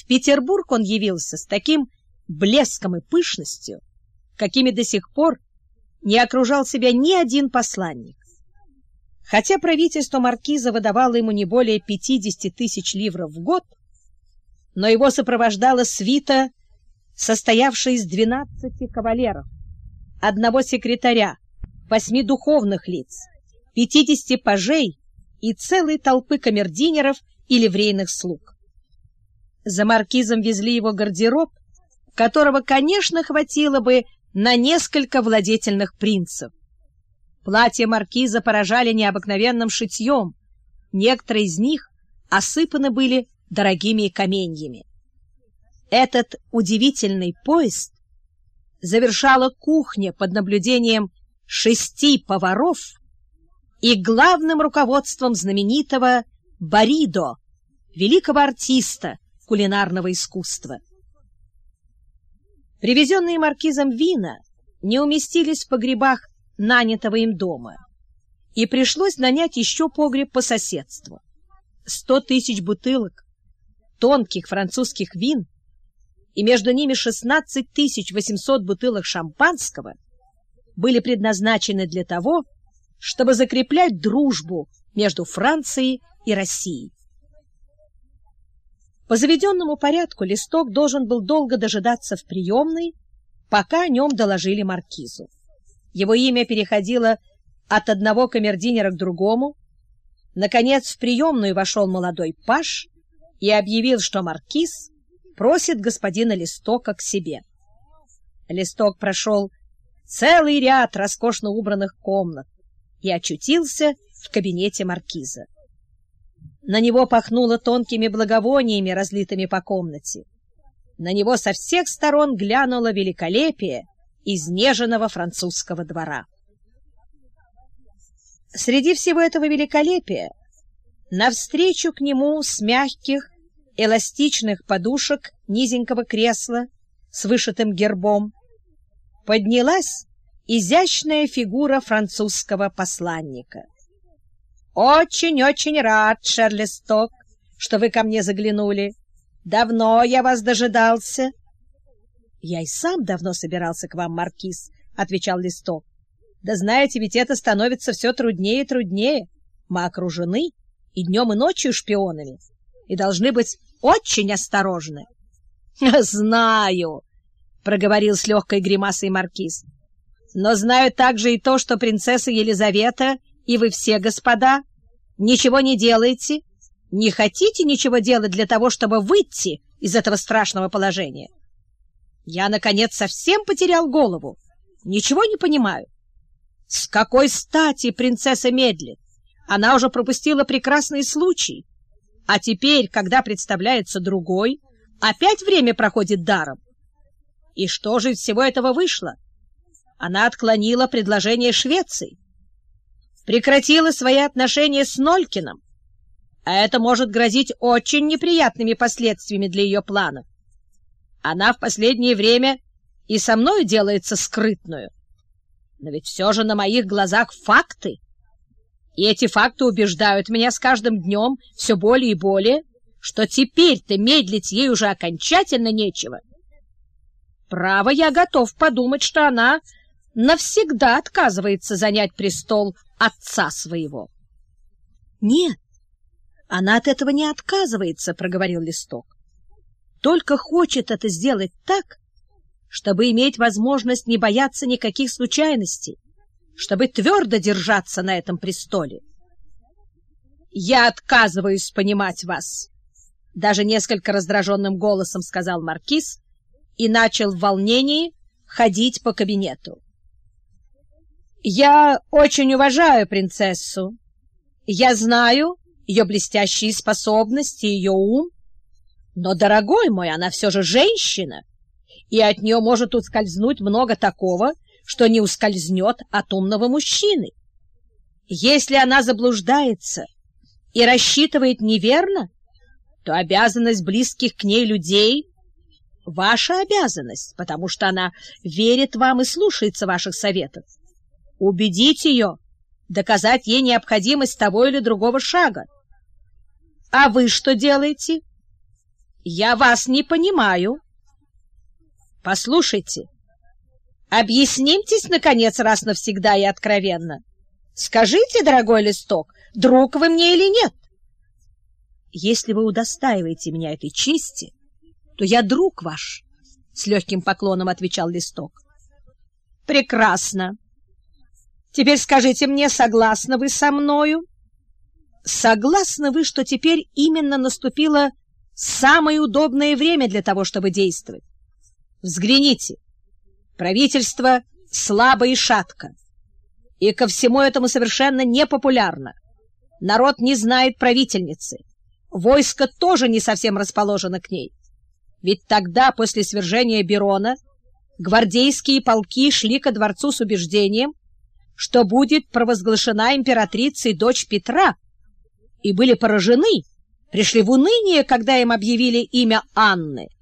В Петербург он явился с таким блеском и пышностью, какими до сих пор не окружал себя ни один посланник. Хотя правительство маркиза выдавало ему не более 50 тысяч ливров в год, но его сопровождала свита, состоявшая из 12 кавалеров, одного секретаря, восьми духовных лиц, 50 пажей и целой толпы камердинеров и ливрейных слуг. За маркизом везли его гардероб, которого, конечно, хватило бы на несколько владетельных принцев. Платья маркиза поражали необыкновенным шитьем, некоторые из них осыпаны были дорогими каменьями. Этот удивительный поезд завершала кухня под наблюдением шести поваров и главным руководством знаменитого Баридо, великого артиста кулинарного искусства. Привезенные маркизом вина не уместились в погребах нанятого им дома, и пришлось нанять еще погреб по соседству. Сто тысяч бутылок тонких французских вин и между ними 16 800 бутылок шампанского были предназначены для того, чтобы закреплять дружбу между Францией и Россией. По заведенному порядку листок должен был долго дожидаться в приемной, пока о нем доложили маркизу. Его имя переходило от одного камердинера к другому. Наконец в приемную вошел молодой паш и объявил, что маркиз просит господина Листока к себе. Листок прошел целый ряд роскошно убранных комнат и очутился в кабинете маркиза. На него пахнуло тонкими благовониями, разлитыми по комнате. На него со всех сторон глянуло великолепие изнеженного французского двора. Среди всего этого великолепия навстречу к нему с мягких, эластичных подушек низенького кресла с вышитым гербом поднялась изящная фигура французского посланника. «Очень-очень рад, Шерлисток, что вы ко мне заглянули. Давно я вас дожидался». «Я и сам давно собирался к вам, Маркиз», — отвечал Листок. «Да знаете, ведь это становится все труднее и труднее. Мы окружены и днем, и ночью шпионами, и должны быть очень осторожны». «Знаю», — проговорил с легкой гримасой Маркиз. «Но знаю также и то, что принцесса Елизавета и вы все, господа, ничего не делаете, не хотите ничего делать для того, чтобы выйти из этого страшного положения. Я, наконец, совсем потерял голову, ничего не понимаю. С какой стати принцесса медлит? Она уже пропустила прекрасный случай. А теперь, когда представляется другой, опять время проходит даром. И что же из всего этого вышло? Она отклонила предложение Швеции прекратила свои отношения с Нолькиным, а это может грозить очень неприятными последствиями для ее планов. Она в последнее время и со мной делается скрытную. Но ведь все же на моих глазах факты. И эти факты убеждают меня с каждым днем все более и более, что теперь-то медлить ей уже окончательно нечего. Право, я готов подумать, что она навсегда отказывается занять престол отца своего. — Нет, она от этого не отказывается, — проговорил Листок. — Только хочет это сделать так, чтобы иметь возможность не бояться никаких случайностей, чтобы твердо держаться на этом престоле. — Я отказываюсь понимать вас, — даже несколько раздраженным голосом сказал Маркиз и начал в волнении ходить по кабинету. Я очень уважаю принцессу. Я знаю ее блестящие способности, ее ум. Но, дорогой мой, она все же женщина, и от нее может ускользнуть много такого, что не ускользнет от умного мужчины. Если она заблуждается и рассчитывает неверно, то обязанность близких к ней людей — ваша обязанность, потому что она верит вам и слушается ваших советов убедить ее, доказать ей необходимость того или другого шага. А вы что делаете? Я вас не понимаю. Послушайте, объяснимтесь, наконец, раз навсегда и откровенно. Скажите, дорогой листок, друг вы мне или нет? Если вы удостаиваете меня этой чести, то я друг ваш, — с легким поклоном отвечал листок. Прекрасно. Теперь скажите мне, согласны вы со мною? Согласны вы, что теперь именно наступило самое удобное время для того, чтобы действовать? Взгляните. Правительство слабо и шатко. И ко всему этому совершенно непопулярно. Народ не знает правительницы. Войско тоже не совсем расположено к ней. Ведь тогда, после свержения Берона, гвардейские полки шли ко дворцу с убеждением, что будет провозглашена императрицей дочь Петра, и были поражены, пришли в уныние, когда им объявили имя Анны —